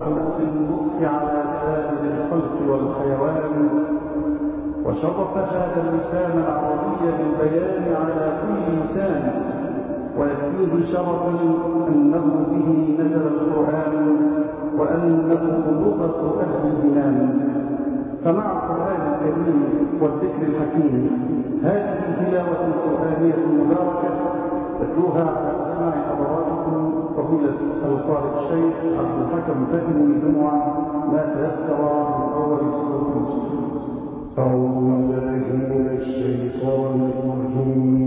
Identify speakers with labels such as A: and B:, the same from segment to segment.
A: خلق اللطف على سائر الخلق والحيوان وشرف هذا اللسان العربي بالبيان على كل لسان ويكفيه شرفا أنه به نزل القرآن وأنه لغه أهل الجنان فمع القرآن الكريم والذكر الحكيم هذه التلاوة القرآنية المباركة تتلوها على اسماع فضيله القارئ الشيخ عبد الحكم فهمي جمعة ما تيسر من أول سوره يوسف
B: أعوذ بالله من الشيطان الرجيم.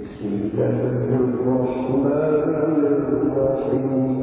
B: بسم الله الرحمن الرحيم.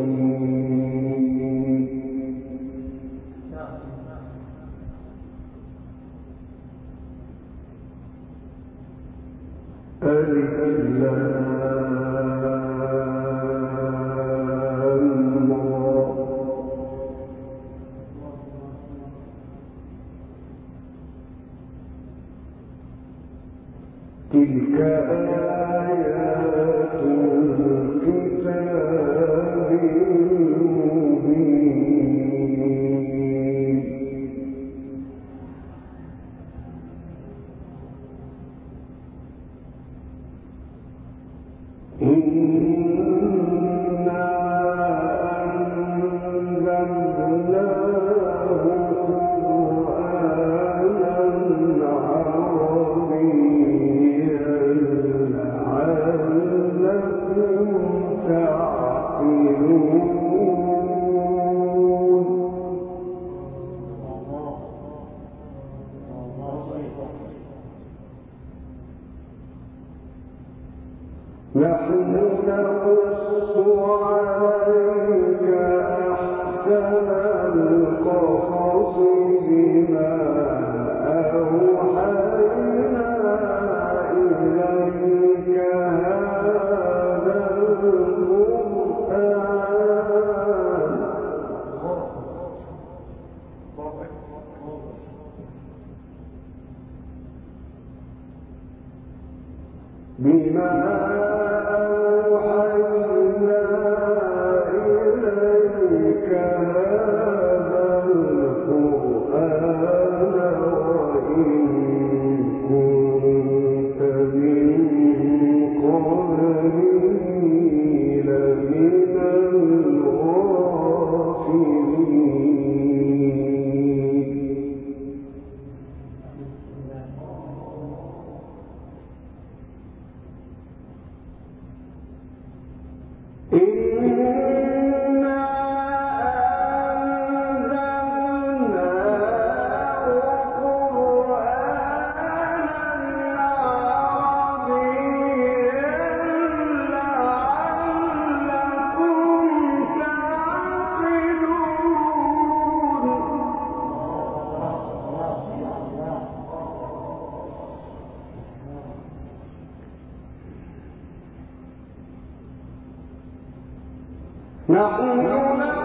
B: تعقلون وإن نحن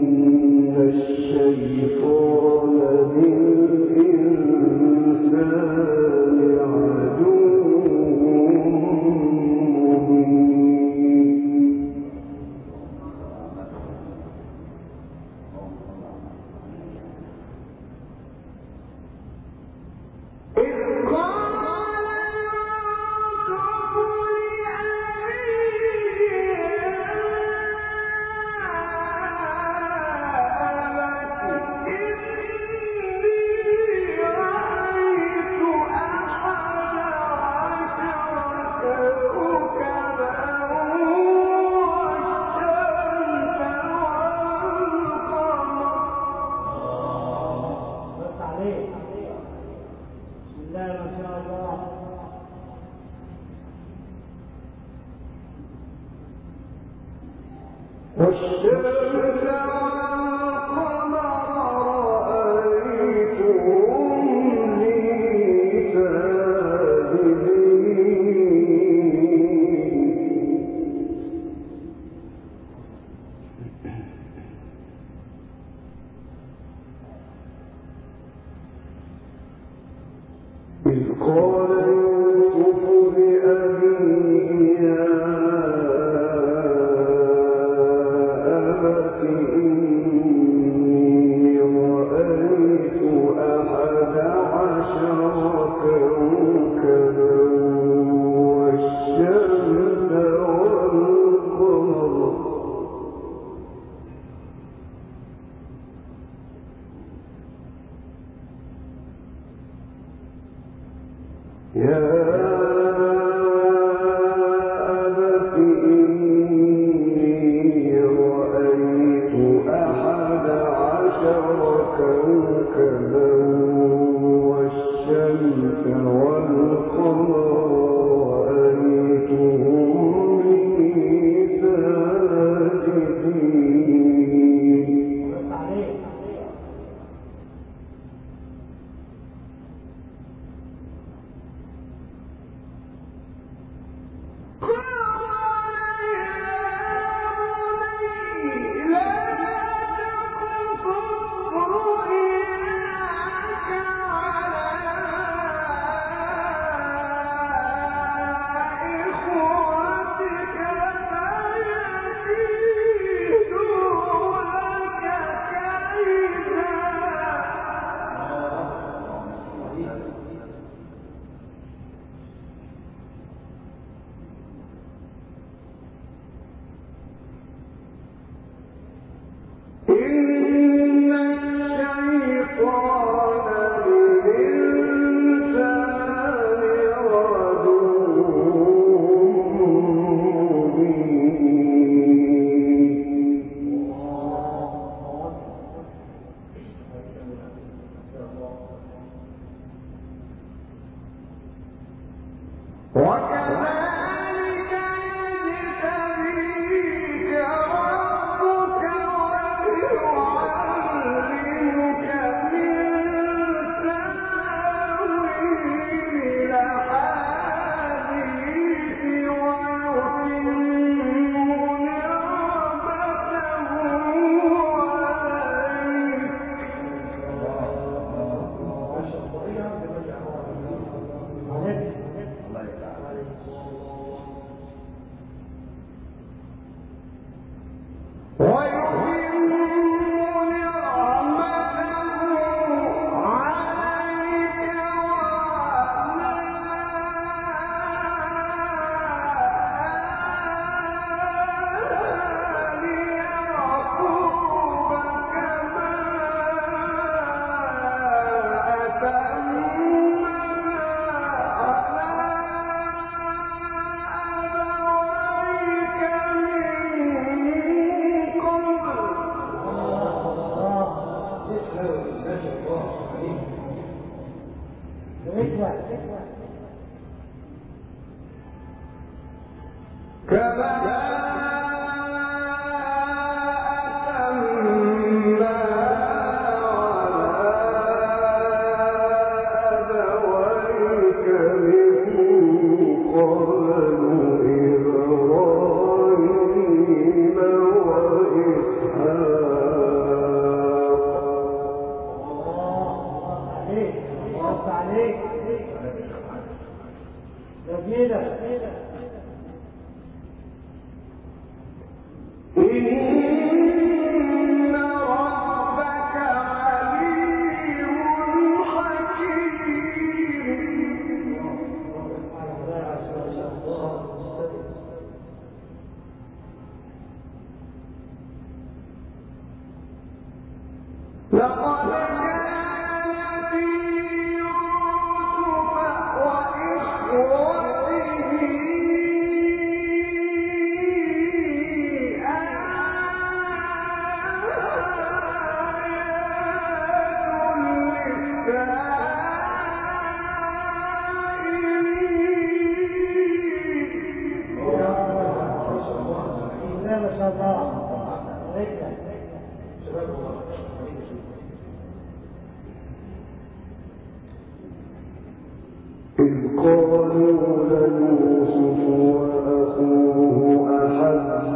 B: Deus.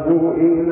B: إن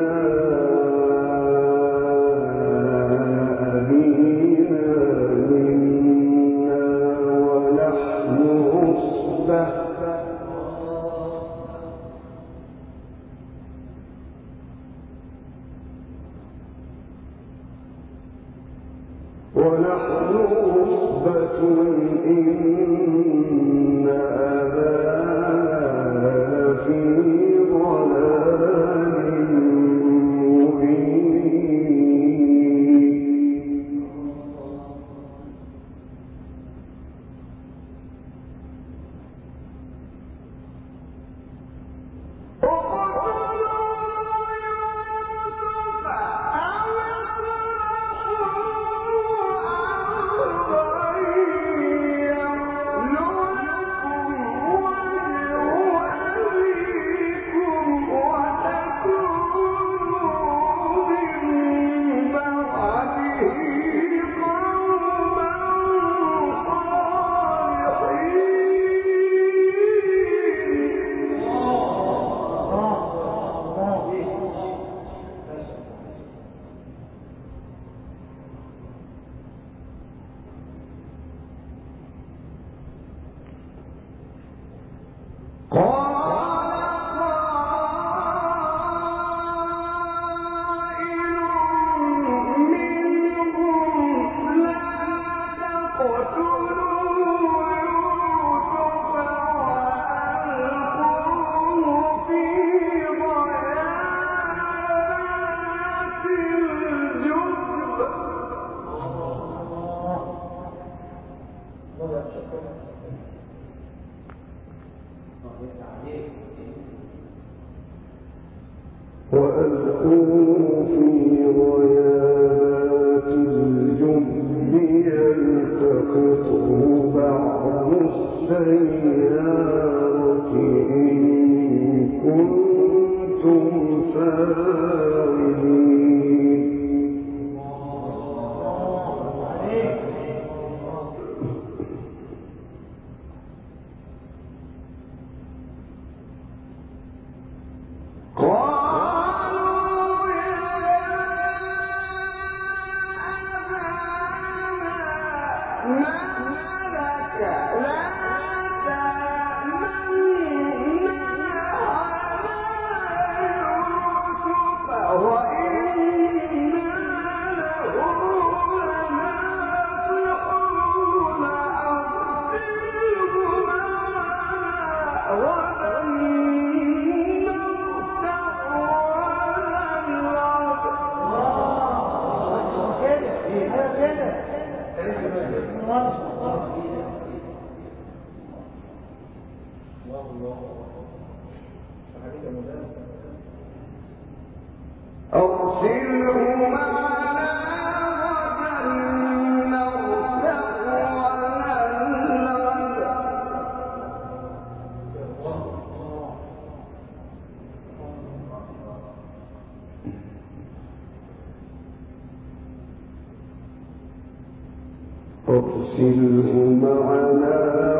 B: اغسله معنا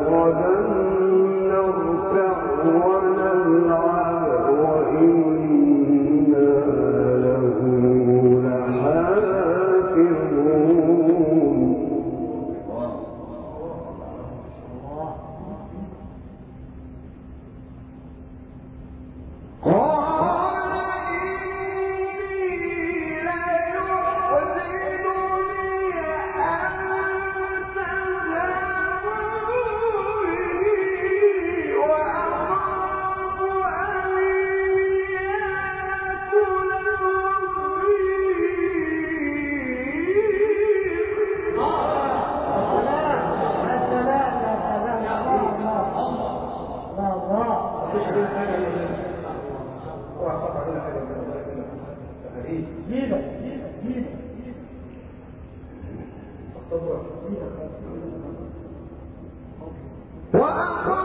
B: غدا
A: نرتاح
C: زينة زينة زينة
A: الصبر
B: زينة وأقام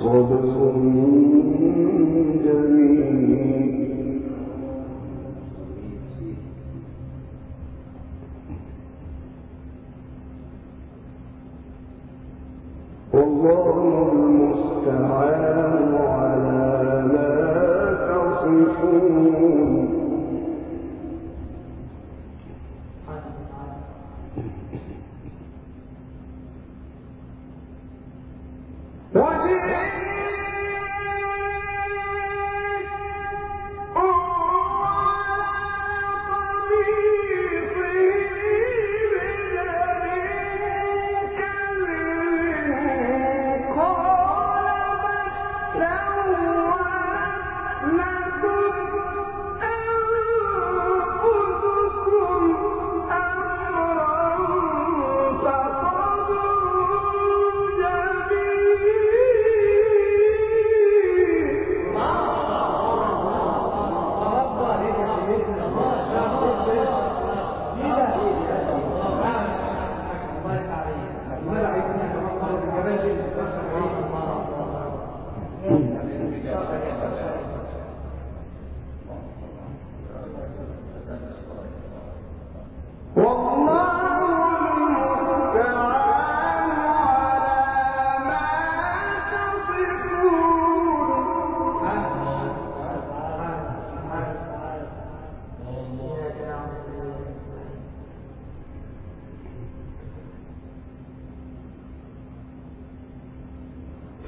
B: فصبر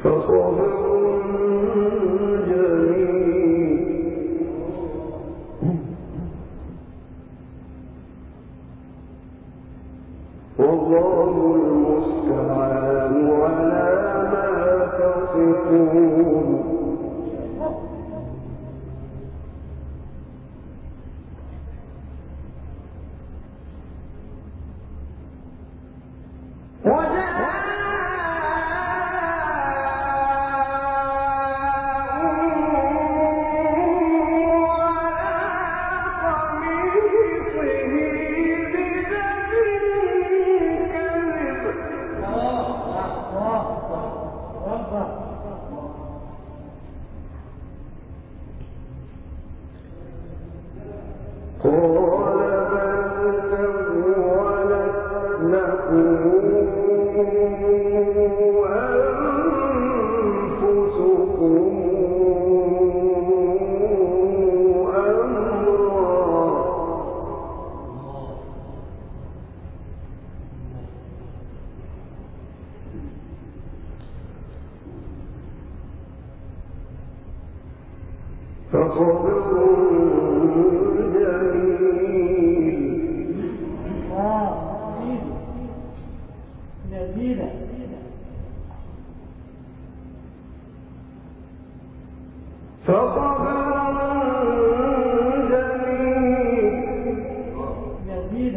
B: Football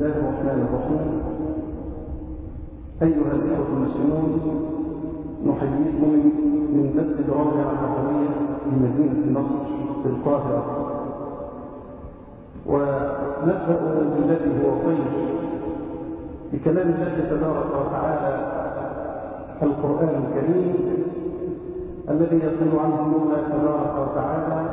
A: الله الرحمن الرحيم أيها الإخوة المسلمون نحييكم من مسجد رابع العربية بمدينة نصر في القاهرة. ونبدأ بالذي هو خير بكلام الله تبارك وتعالى القرآن الكريم الذي يقول عنه المولى تبارك وتعالى